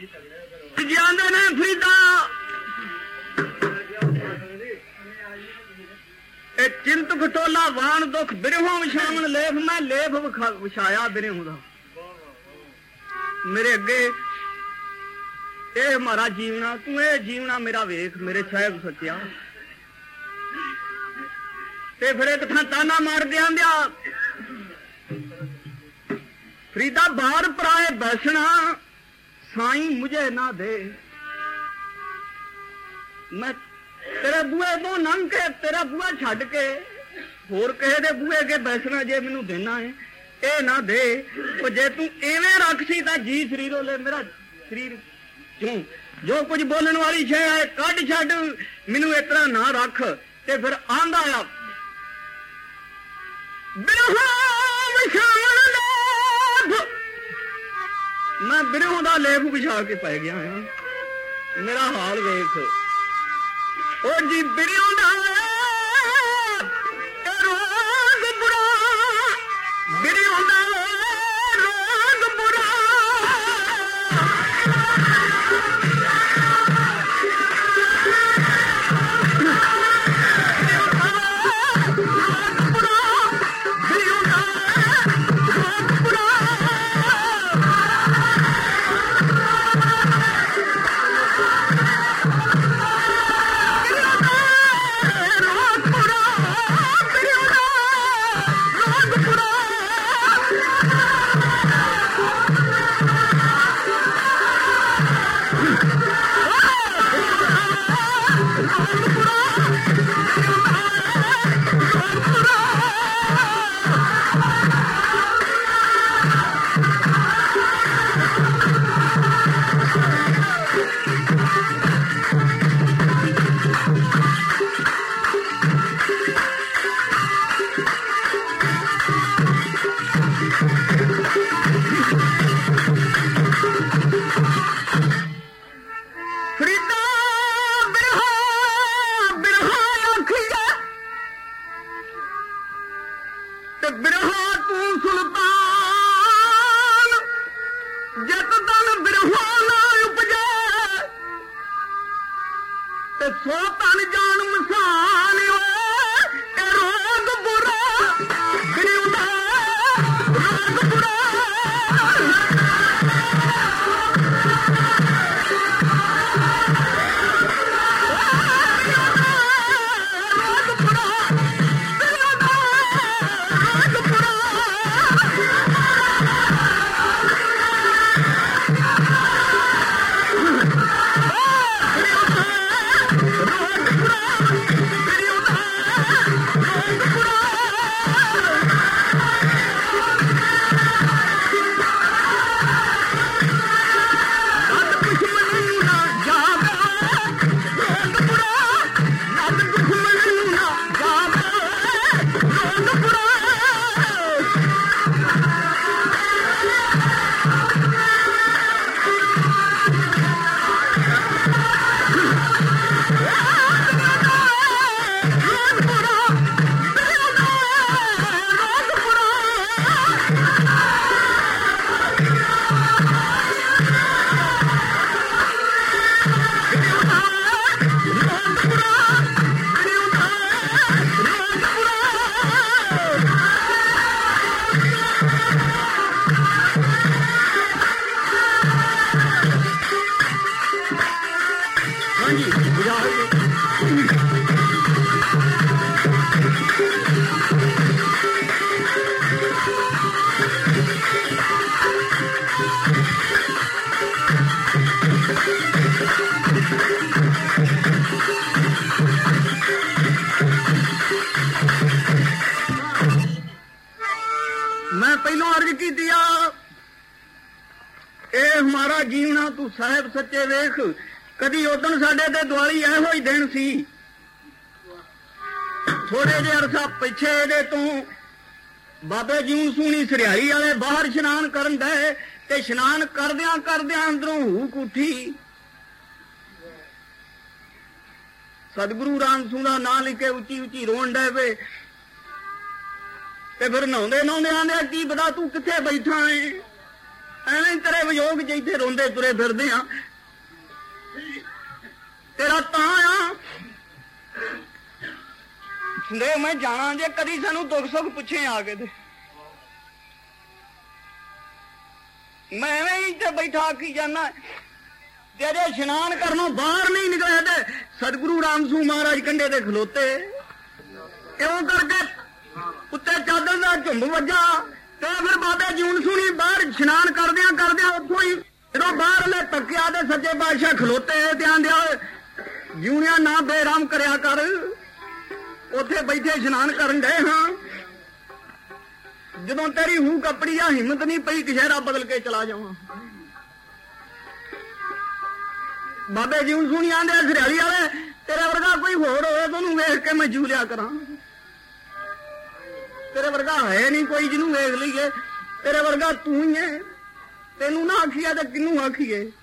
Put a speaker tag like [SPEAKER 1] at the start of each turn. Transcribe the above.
[SPEAKER 1] ਜਾਂਦੇ ਨੇ ਫਰੀਦਾ। ਇਹ ਚਿੰਤ ਘਟੋਲਾ ਵਾਣ ਦੁਖ ਬਿਰਹੋਂ ਵਿਛਾਵਣ ਲੇਖ, ਮੈਂ ਲੇਖ ਵਿਛਾਇਆ ਬਿਰਹੋਂ ਦਾ। ਮੇਰੇ ਅੱਗੇ ਇਹ ਹਮਾਰਾ ਜੀਵਨਾ, ਤੂੰ ਇਹ ਜੀਵਨਾ ਮੇਰਾ ਵੇਖ, ਮੇਰੇ ਸਾਹਿਬ ਸੱਚਿਆ। ਤੇ ਫਿਰ ਇੱਕ ਥਾਂ ਤਾਨਾ ਮਾਰ ਦਿਆਂਦਿਆ ਫਰੀਦਾ ਬਾਹਰ ਪਰਾਏ ਬੈਸਣਾ ਸਾਈਂ ਮੁਝੇ ਨਾ ਦੇ। ਮੈਂ ਤੇਰੇ ਬੂਹੇ ਤੋਂ ਲੰਘ ਕੇ ਤੇਰਾ ਬੂਹਾ ਛੱਡ ਕੇ ਹੋਰ ਕਿਸੇ ਦੇ ਬੂਹੇ ਅੱਗੇ ਬੈਸਣਾ ਜੇ ਮੈਨੂੰ ਦੇਣਾ ਹੈ, ਇਹ ਨਾ ਦੇ। ਉਹ ਜੇ ਤੂੰ ਐਵੇਂ ਰੱਖ ਸੀ ਤਾਂ ਜੀ ਸਰੀਰੋਂ ਲੈ ਮੇਰਾ ਸਰੀਰ ਕਿਉਂ? ਜੋ ਕੁਝ ਬੋਲਣ ਵਾਲੀ ਸ਼ੈ ਹੈ ਕੱਢ ਛੱਡ, ਮੈਨੂੰ ਇਸ ਤਰ੍ਹਾਂ ਨਾ ਰੱਖ ਤੇ ਫਿਰ ਆਂਦਾ ਆ ਬਿਰਹਾ ਵਿਛਾਵਣ ਮੈਂ ਬਿਰਹੋਂ ਦਾ ਲੇਪ ਵਿਛਾ ਕੇ ਪੈ ਗਿਆ ਹਾਂ। ਮੇਰਾ ਹਾਲ ਵੇਖ। ਉਹ ਜੀ ਬਿਰਹੋਂ ਦਾ ਪਹਿਲਾਂ ਅਰਜ਼ ਕੀਤੀ ਆ। ਇਹ ਹਮਾਰਾ ਜੀਵਨਾ ਤੂੰ ਸਾਹਿਬ ਸੱਚੇ ਵੇਖ। ਕਦੀ ਉਦਣ ਸਾਡੇ ਤੇ ਦਿਵਾਲੀ ਇਹੋ ਹੀ ਦਿਨ ਸੀ। ਥੋੜੇ ਜਿਹਾ ਅਰਸਾ ਪਿੱਛੇ ਇਹਦੇ ਤੋਂ ਬਾਬੇ ਜੀਉ ਸੂਣੀ ਸਰਿਆਈ ਵਾਲੇ ਬਾਹਰ ਇਸ਼ਨਾਨ ਕਰਨ ਦੇ ਤੇ ਇਸ਼ਨਾਨ ਕਰਦਿਆਂ ਕਰਦਿਆਂ ਅੰਦਰੋਂ ਹੂਕ ਉੱਠੀ। ਸਤਿਗੁਰੂ ਰਾਮਸੂ ਦਾ ਨਾਂ ਲਿਖੇ ਉੱਚੀ ਉੱਚੀ ਰੋਣ ਡੈ ਪਏ ਤੇ ਫਿਰ ਨਹਾਉਂਦੇ ਨਹਾਉਂਦੇ ਆਂਦੇ ਕੀ ਪਤਾ ਤੂੰ ਕਿੱਥੇ ਬੈਠਾ ਏ? ਐਵੇਂ ਹੀ ਤੇਰੇ ਵਿਯੋਗ ਜਿੱਥੇ ਰੋਂਦੇ ਤੁਰੇ ਫਿਰਦੇ ਆ। ਤੇਰਾ ਤਾਂ ਆ। ਸੰਦੇ ਮੈਂ ਜਾਣਾ ਜੇ ਕਦੀ ਸਾਨੂੰ ਦੁੱਖ ਸੁੱਖ ਪੁੱਛੇ ਆ ਕੇ ਤੇ। ਮੈਂ ਐਵੇਂ ਹੀ ਤੇ ਬੈਠਾ ਕੀ ਜਾਣਾ ਜਿਹੜੇ ਇਸ਼ਨਾਨ ਕਰਨੋਂ ਬਾਹਰ ਨਹੀਂ ਨਿਕਲੇ ਤੇ ਸਤਿਗੁਰੂ ਰਾਮਸੂ ਮਹਾਰਾਜ ਕੰਡੇ ਤੇ ਖਲੋਤੇ। ਇਉਂ ਕਰਕੇ ਉੱਤੇ ਚਾਦਰ ਦਾ ਝੁੰਡ ਵੱਜਾ। ਤੇ ਫਿਰ ਬਾਬੇ ਜੂਨ ਸੁਣੀ ਬਾਹਰ ਇਸ਼ਨਾਨ ਕਰਦਿਆਂ ਕਰਦਿਆਂ ਉੱਥੋਂ ਹੀ ਜਦੋਂ ਬਾਹਰਲੇ ਤੱਕਿਆ ਤੇ ਸੱਚੇ ਬਾਦਸ਼ਾਹ ਖਲੋਤੇ ਧਿਆਨ ਦਿਆ ਜੂਨਿਆ ਨਾ ਬੇਰਾਮ ਕਰਿਆ ਕਰ। ਉੱਥੇ ਬੈਠੇ ਇਸ਼ਨਾਨ ਕਰਨ ਗਏ ਹਾਂ। ਜਦੋਂ ਤੇਰੀ ਹੂ ਕੱਪੜੀ ਆ, ਹਿੰਮਤ ਨਹੀਂ ਪਈ ਕਿਸ਼ਹਿਰਾ ਬਦਲ ਕੇ ਚਲਾ ਜਾਵਾਂ। ਬਾਬੇ ਜੀ ਹੁਣ ਸੁਣੀ ਆਂਦੇ ਹਰਿਆਲੀ ਵਾਲੇ, ਤੇਰੇ ਵਰਗਾ ਕੋਈ ਹੋਰ ਹੋਵੇ ਤੈਨੂੰ ਵੇਖ ਕੇ ਮੈਂ ਜੂ ਲਿਆ ਕਰਾਂ। ਤੇਰੇ ਵਰਗਾ ਹੈ ਨਹੀਂ ਕੋਈ ਜਿਹਨੂੰ ਵੇਖ ਲਈਏ। ਤੇਰੇ ਵਰਗਾ ਤੂੰ ਹੀ ਹੈ। ਤੈਨੂੰ ਨਾ ਆਖੀਏ ਤੇ ਕਿਹਨੂੰ ਆਖੀਏ?